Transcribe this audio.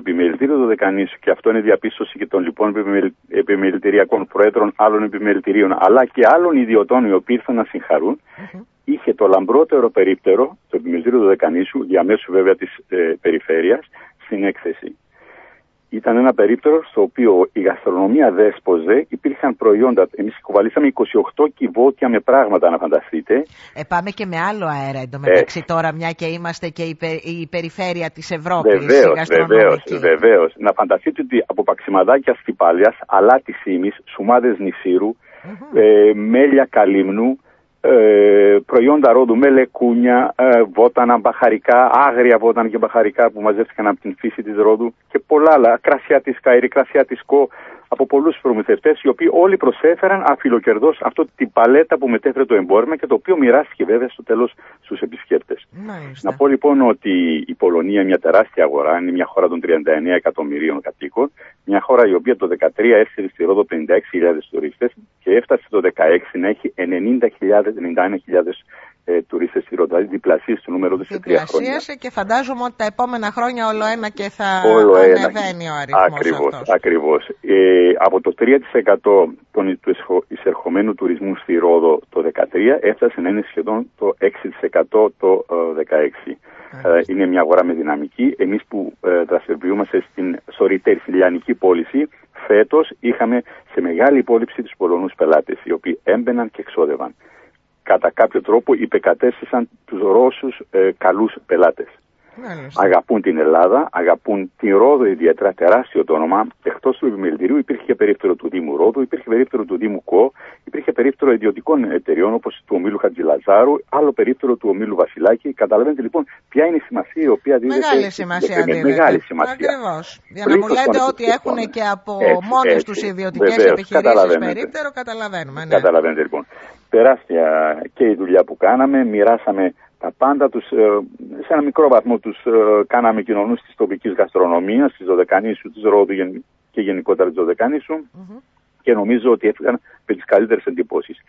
επιμελητήριο του Δεκανήσου, και αυτό είναι διαπίστωση και των λοιπόν επιμελητηριακών προέδρων άλλων επιμελητηρίων, αλλά και άλλων ιδιωτών οι οποίοι ήρθαν να συγχαρούν, είχε το λαμπρότερο περίπτερο, το επιμελητήριο του Δεκανήσου, διαμέσου βέβαια της ε, περιφέρειας, στην έκθεση ήταν ένα περίπτερο στο οποίο η γαστρονομία δέσποζε, υπήρχαν προϊόντα. Εμείς κουβαλήσαμε 28 κυβότια με πράγματα, να φανταστείτε. Ε, πάμε και με άλλο αέρα εντωμεταξύ ε. τώρα, μια και είμαστε και η, η περιφέρεια της Ευρώπης. Βεβαίως, βεβαίως, βεβαίως. Να φανταστείτε ότι από παξιμαδάκια στυπάλια, αλάτι τη Σίμης, σουμάδες νησίρου, ε, μέλια καλύμνου, ε, προϊόντα ρόδου με λεκούνια, ε, βότανα, μπαχαρικά, άγρια βότανα και μπαχαρικά που μαζεύτηκαν από την φύση της ρόδου και πολλά άλλα, κρασιά της Καϊρή, κρασιά της Κο, από πολλούς προμηθευτές, οι οποίοι όλοι προσέφεραν αφιλοκερδός αυτό την παλέτα που μετέφερε το εμπόρευμα και το οποίο μοιράστηκε βέβαια στο τέλος στους επισκέπτες. Να πω λοιπόν ότι η Πολωνία, μια τεράστια αγορά, είναι μια χώρα των 39 εκατομμυρίων κατοίκων, μια χώρα η οποία το 2013 έστειλε στη Ρόδο 56.000 τουρίστες και έφτασε το 2016 να έχει 90.000, 91.000 ε, τουρίστες στη Ρόδο, δηλαδή διπλασίασε το νούμερο τους σε τρία χρόνια. Διπλασίασε και φαντάζομαι ότι τα επόμενα χρόνια όλο ένα και θα όλο ανεβαίνει ο αριθμός Ακριβώς, ακριβώς. Ε, από το 3% των, του εισερχομένου τουρισμού στη Ρόδο το 2013 έφτασε να είναι σχεδόν το 6% το 2016. Ε, είναι μια αγορά με δυναμική. Εμείς που ε, δραστηριοποιούμαστε στην σωρητέρη, στη λιανική πώληση, φέτος είχαμε σε μεγάλη υπόλοιψη τους Πολωνούς πελάτες, οι οποίοι έμπαιναν και εξόδευαν κατά κάποιο τρόπο υπεκατέστησαν τους Ρώσους ε, καλούς πελάτες. Αγαπούν την Ελλάδα, αγαπούν την Ρόδο ιδιαίτερα, τεράστιο το όνομα. Εκτός του επιμελητηρίου υπήρχε και περίπτερο του Δήμου Ρόδου, υπήρχε περίπτερο του Δήμου ΚΟ, υπήρχε περίπτερο ιδιωτικών εταιριών όπως του ομίλου Χατζηλαζάρου, άλλο περίπτερο του ομίλου Βασιλάκη. Καταλαβαίνετε λοιπόν ποια είναι η σημασία η οποία δίδεται. Μεγάλη σημασία. Μεγάλη σημασία. Ακριβώς. Για να μου λέτε ότι έχουν και από μόνες τους ιδιωτικές επιχειρήσεις περίπτερο, καταλαβαίνουμε. Ναι. Καταλαβαίνετε λοιπόν τεράστια και η δουλειά που κάναμε. Μοιράσαμε τα πάντα τους, ε, σε ένα μικρό βαθμό τους ε, κάναμε κοινωνούς της τοπικής γαστρονομίας, της Δωδεκανήσου, της Ρόδου και γενικότερα της Δωδεκανήσου mm-hmm. και νομίζω ότι έφυγαν με τις καλύτερες εντυπώσεις.